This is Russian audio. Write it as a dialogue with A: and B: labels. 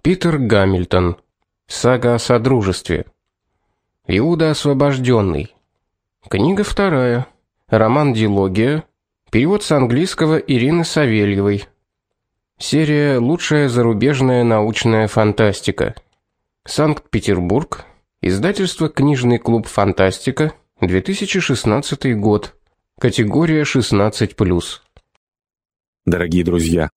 A: Питер Гамильтон. Сага о содружестве. Иуда освобожденный. Книга вторая. Роман Дилогия. Перевод с английского Ирины Савельевой. Серия Лучшая зарубежная научная фантастика. Санкт-Петербург. Издательство Книжный клуб Фантастика. 2016 год. Категория 16+.
B: Дорогие друзья,